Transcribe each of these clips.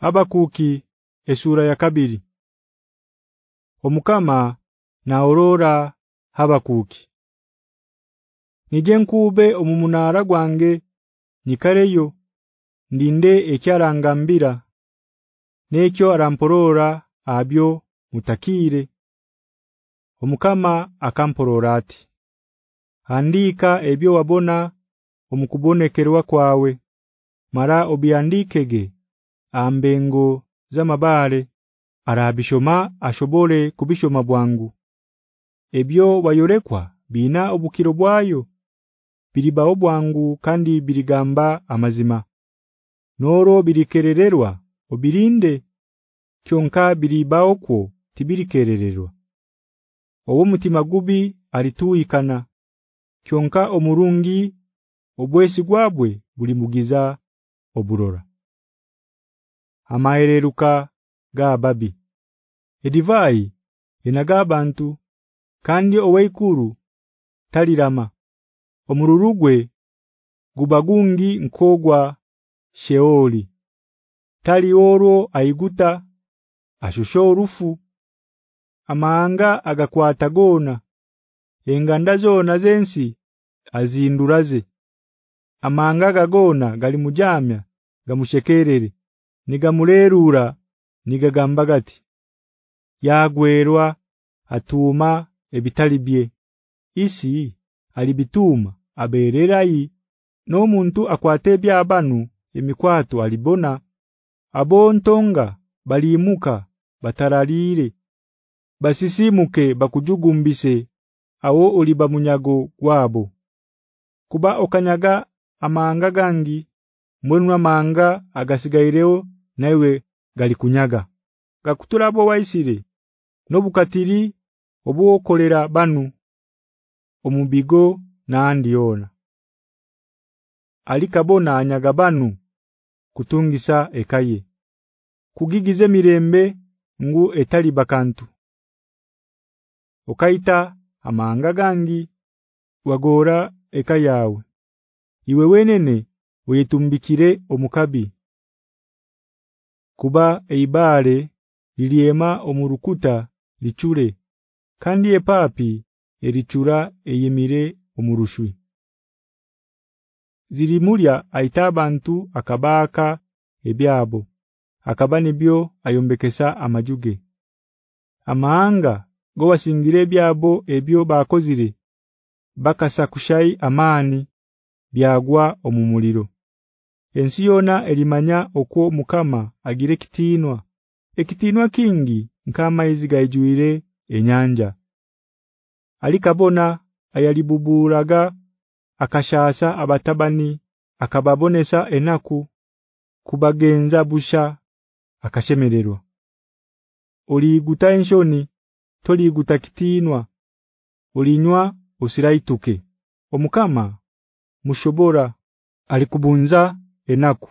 Habakuki esura ya kabiri. Omukama na aurora Habakuki Nije nkube omumunara gwange nikareyo ndinde ekyarangambira nekyo aramporora abyo mutakire Omukama akamporora ati Andika ebyo wabona omukubonekerwa kwawe mara obiandikege ambengo zamabare arabishoma ashobore kubishoma bwangu. Ebyo bayorekwa bina obukiro bwayo biribao bwangu kandi birigamba amazima. Noro birikerererwa obirinde kyonka biribao kwo tibirikerererwa owo mutima gubi alituikana kyonka omurungi obwesi gwabwe buli mugiza oburora amaereruka gababi edivai enaga abantu kandi oweikuru talirama. Omururugwe gubagungi nkogwa sheoli. Tali oro aiguta ashusho orufu. Amahanga agakwata gona enganda zona zensi azinduraze. Amahanga gagona gali mujamya gamushekerere nigamurerura nigagamba gati yagwerwa atuma ebitalibye isi alibituma abererayi no muntu akwate byabanu emikwato alibona. Abontonga baliimuka bataralire basisimuke bakujugumbise. Awo oliba munyago gwabo. Kuba okanyaga amanga gangi mbonwa manga agasigaireo naiwe galikunyaga. Gakuturabo waisire nobukatiri obuokolera banu omubigo na andiona alikabona anyaga banu kutungisa ekaye kugigize mirembe ngu etali bakantu. Okaita amanga gangi wagora ekayawe iwe wenene uyitumbikire omukabi kuba eibale liliema omurukuta lichure kandi epapi erichura eyimire omurushwi. Zirimulya aitabantu akabaka ebyabo akabani byo ayombekesa amajuge amahanga gobashingire byabo ebyo bakozire bakasha kushayi amani byagwa omumuliro ensi yona elimanya okwo mukama agire kitinwa ekitinwa kingi nkama izigayijuire enyanja alikabona ayalibuburaga akashasa abatabani akababonesa enaku kubagenza busha akashemererwa. Oli gutainshoni toli gutakitinwa ulinywa usiraituke omukama mushobora alikubunza enaku.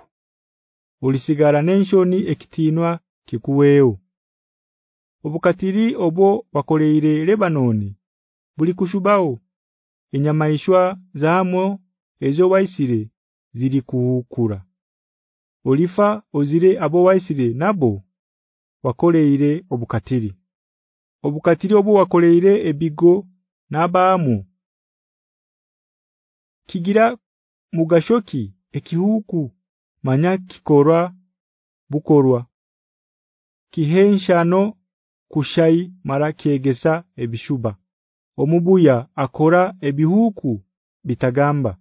Ulisigara nenshoni ekitinwa kikuweo obukatiri obwo bakoleere Lebanoni buli kushubao enyamaishwa zaamo ezo waisire ziri kuukura olifa ozire abo waisire nabo wakoleere obukatiri. Obukatiri obwo wakoleere ebigo nabamu kigira mugashoki ekihuku manya kikorwa bukorwa. Kihenshano kushai mara kiegesa ebishuba. Omubuya akora ebihuku bitagamba.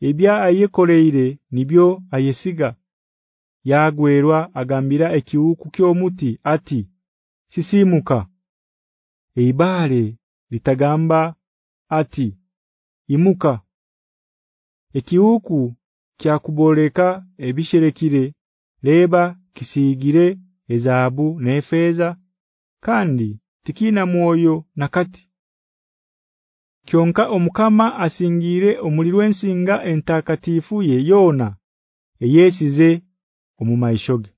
Ebya ayekoreere nibyo ayesiga. Yagwerwa agambira ekihuku kyomuti ati sisimuka. Eibale litagamba ati imuka. Ekihuku kya kuboleka ebisherekire leba kisigire ezabu nefeza kandi tikina mwoyo nakati kyonka omukama asingire omulirwensinga entakatifu ye yona eyesize omumaishoge